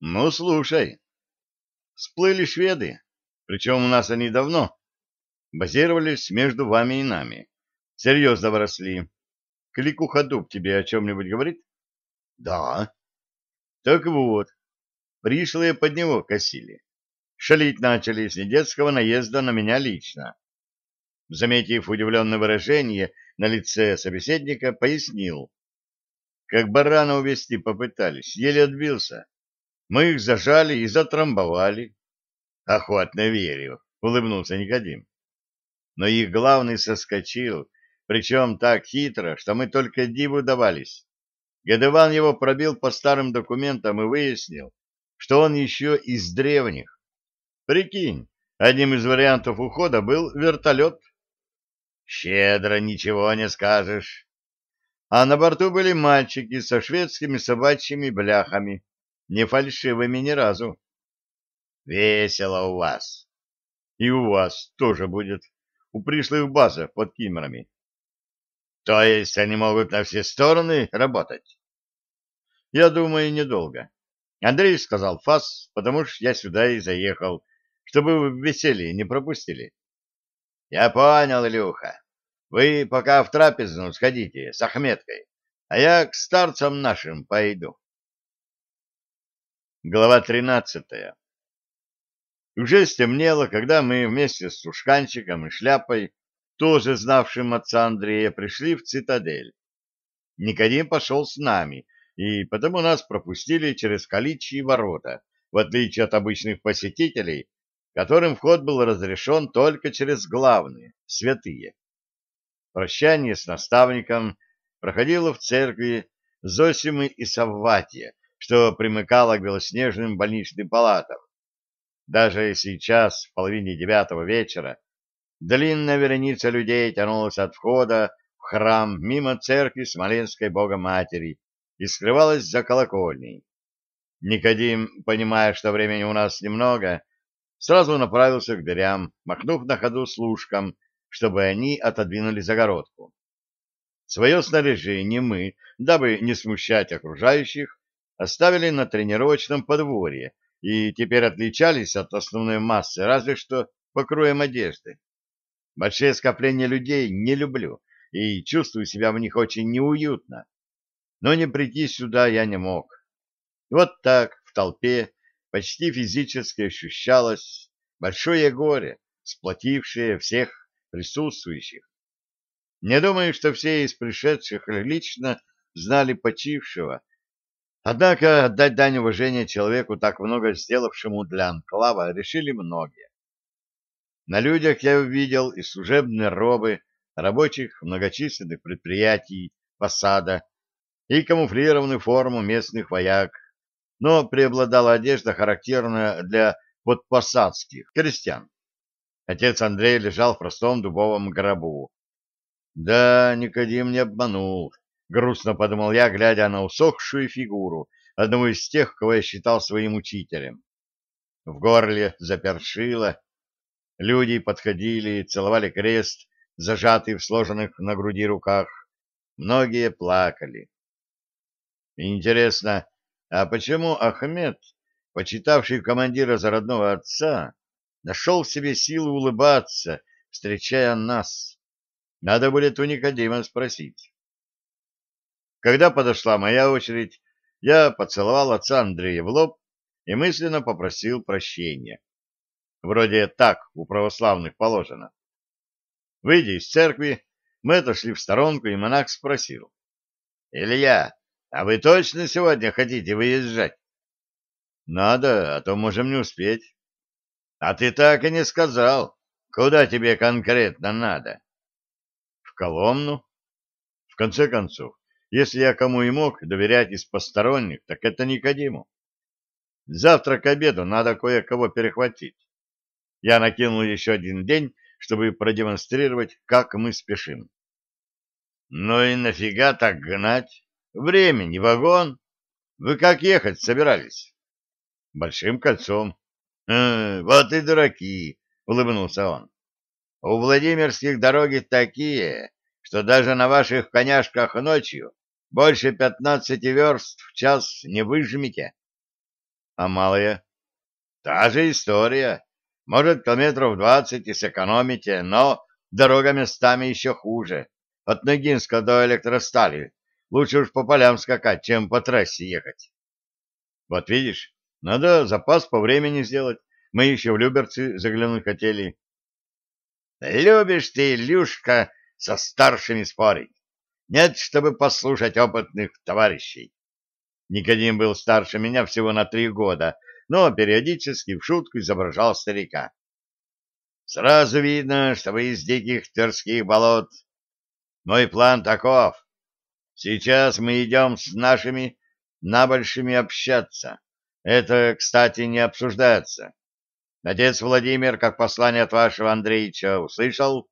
Ну, слушай. Всплыли шведы, причем у нас они давно. Базировались между вами и нами. Серьезно выросли. Кликуха Дуб тебе о чем-нибудь говорит? Да. Так вот, пришлые под него косили. Шалить начали с недетского наезда на меня лично. Заметив удивленное выражение на лице собеседника, пояснил. Как барана увести попытались, еле отбился. Мы их зажали и затрамбовали. Охотно верю, улыбнулся Никодим. Но их главный соскочил, причем так хитро, что мы только диву давались. Гадыван его пробил по старым документам и выяснил, что он еще из древних. Прикинь, одним из вариантов ухода был вертолет. Щедро ничего не скажешь. А на борту были мальчики со шведскими собачьими бляхами, не фальшивыми ни разу. Весело у вас. И у вас тоже будет. У пришлых базах под Кимрами. То есть они могут на все стороны работать? Я думаю, недолго. Андрей сказал фас, потому что я сюда и заехал, чтобы вы веселье не пропустили. — Я понял, Илюха. Вы пока в трапезну сходите с Ахметкой, а я к старцам нашим пойду. Глава тринадцатая Уже стемнело, когда мы вместе с Сушканчиком и Шляпой, тоже знавшим отца Андрея, пришли в цитадель. Никодим пошел с нами, и потому нас пропустили через каличьи ворота, в отличие от обычных посетителей, которым вход был разрешен только через главные, святые. Прощание с наставником проходило в церкви Зосимы и Савватия, что примыкало к белоснежным больничным палатам. Даже сейчас, в половине девятого вечера, длинная вереница людей тянулась от входа в храм мимо церкви Смоленской Богоматери и скрывалась за колокольней. Никодим, понимая, что времени у нас немного, сразу направился к дверям, махнув на ходу служкам, чтобы они отодвинули загородку. Свое снаряжение мы, дабы не смущать окружающих, оставили на тренировочном подворье и теперь отличались от основной массы разве что покроем одежды. Большие скопления людей не люблю и чувствую себя в них очень неуютно. Но не прийти сюда я не мог. Вот так, в толпе, почти физически ощущалось большое горе, сплотившее всех присутствующих. Не думаю, что все из пришедших лично знали почившего. Однако отдать дань уважения человеку, так много сделавшему для анклава, решили многие. На людях я увидел и служебные робы рабочих многочисленных предприятий, посада и камуфлированную форму местных вояк, но преобладала одежда, характерная для подпосадских крестьян. Отец Андрей лежал в простом дубовом гробу. Да, Никодим не обманул, грустно подумал я, глядя на усохшую фигуру одного из тех, кого я считал своим учителем. В горле запершило, люди подходили, целовали крест, зажатый в сложенных на груди руках. Многие плакали. Интересно, а почему Ахмед, почитавший командира за родного отца, нашел в себе силы улыбаться, встречая нас? Надо будет у Никодима спросить. Когда подошла моя очередь, я поцеловал отца Андрея в лоб и мысленно попросил прощения. Вроде так у православных положено. Выйдя из церкви, мы отошли в сторонку, и монах спросил. — Илья, а вы точно сегодня хотите выезжать? — Надо, а то можем не успеть. — А ты так и не сказал, куда тебе конкретно надо. — В Коломну. В конце концов, если я кому и мог доверять из посторонних, так это Никодиму. Завтра к обеду надо кое-кого перехватить. Я накинул еще один день, чтобы продемонстрировать, как мы спешим. Ну и нафига так гнать? Времени, вагон. Вы как ехать собирались? Большим кольцом. «Э, вот и дураки, улыбнулся он. У Владимирских дороги такие, что даже на ваших коняшках ночью больше пятнадцати верст в час не выжмете. А малая? Та же история. Может, километров двадцать и сэкономите, но дорога местами еще хуже. От Ногинска до электростали. Лучше уж по полям скакать, чем по трассе ехать. Вот видишь, надо запас по времени сделать. Мы еще в Люберцы заглянуть хотели. Любишь ты, Илюшка, со старшими спорить. Нет, чтобы послушать опытных товарищей. Никодим был старше меня всего на три года, но периодически в шутку изображал старика. Сразу видно, что вы из диких тверских болот. Мой план таков. Сейчас мы идем с нашими набольшими общаться. Это, кстати, не обсуждается. Отец Владимир, как послание от вашего Андреича, услышал,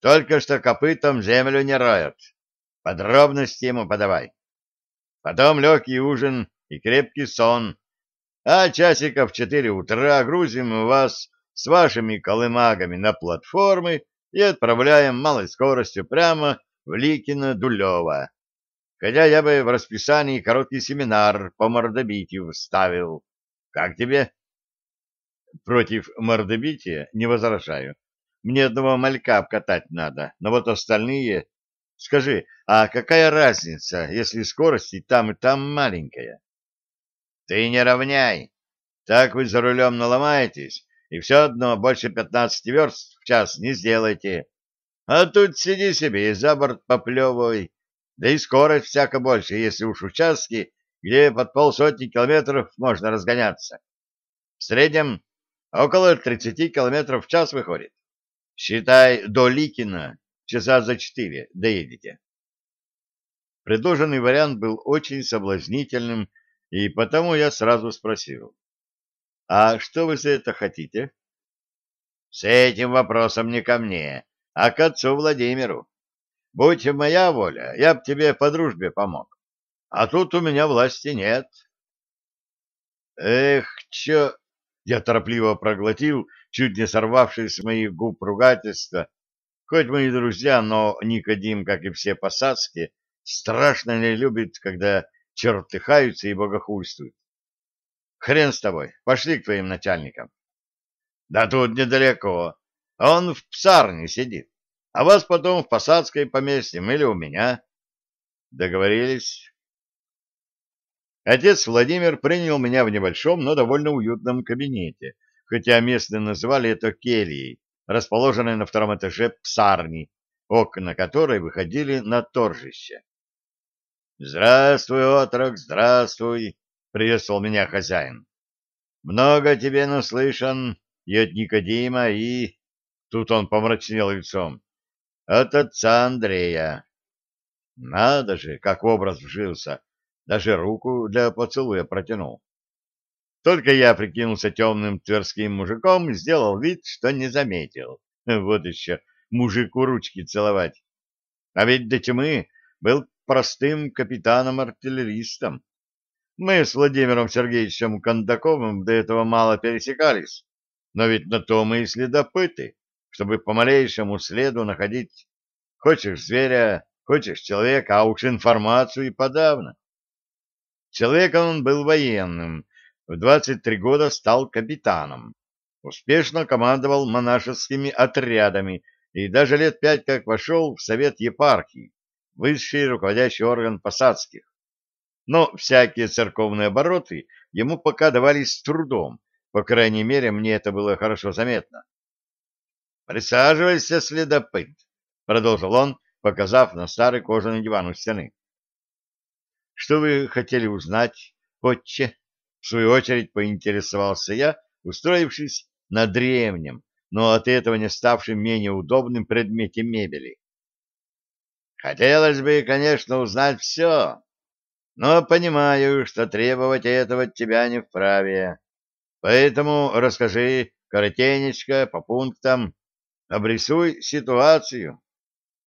только что копытом землю не роют. Подробности ему подавай. Потом легкий ужин и крепкий сон. А часиков в четыре утра грузим вас с вашими колымагами на платформы и отправляем малой скоростью прямо в Ликино-Дулево. Хотя я бы в расписании короткий семинар по мордобитию вставил. Как тебе? Против мордобития не возражаю. Мне одного малька обкатать надо, но вот остальные... Скажи, а какая разница, если скорость и там, и там маленькая? Ты не равняй. Так вы за рулем наломаетесь, и все одно больше пятнадцати верст в час не сделаете. А тут сиди себе и за борт поплевывай. Да и скорость всяко больше, если уж участки, где под полсотни километров можно разгоняться. В среднем около тридцати километров в час выходит. Считай, до Ликина часа за четыре доедете. Предложенный вариант был очень соблазнительным, и потому я сразу спросил. «А что вы за это хотите?» «С этим вопросом не ко мне, а к отцу Владимиру. Будь моя воля, я б тебе по дружбе помог. А тут у меня власти нет». «Эх, чё...» Я торопливо проглотил чуть не сорвавшись с моих губ ругательства. Хоть мы и друзья, но Никодим, как и все посадские, страшно не любит, когда чертыхаются и богохульствуют. Хрен с тобой, пошли к твоим начальникам. Да тут недалеко. Он в псарне сидит. А вас потом в посадской поместьем или у меня. Договорились? Отец Владимир принял меня в небольшом, но довольно уютном кабинете, хотя местные называли это кельей, расположенной на втором этаже псарни, окна которой выходили на торжище. «Здравствуй, отрок, здравствуй!» — приветствовал меня хозяин. «Много тебе наслышан и от Никодима, и...» Тут он помрачнел лицом. «От отца Андрея». Надо же, как образ вжился, даже руку для поцелуя протянул. Только я прикинулся темным тверским мужиком и сделал вид, что не заметил. Вот еще мужику ручки целовать. А ведь до тьмы был простым капитаном-артиллеристом. Мы с Владимиром Сергеевичем Кондаковым до этого мало пересекались, но ведь на то мы и следопыты, чтобы по малейшему следу находить хочешь зверя, хочешь человека, а уж информацию и подавно. Человеком он был военным, в 23 года стал капитаном, успешно командовал монашескими отрядами и даже лет пять как вошел в совет епархии, высший руководящий орган посадских. Но всякие церковные обороты ему пока давались с трудом, по крайней мере, мне это было хорошо заметно. «Присаживайся, следопыт», — продолжил он, показав на старый кожаный диван у стены. «Что вы хотели узнать, отче?» В свою очередь поинтересовался я, устроившись на древнем, но от этого не ставшем менее удобным предмете мебели. Хотелось бы, конечно, узнать все, но понимаю, что требовать этого от тебя не вправе. Поэтому расскажи коротенечко, по пунктам, обрисуй ситуацию.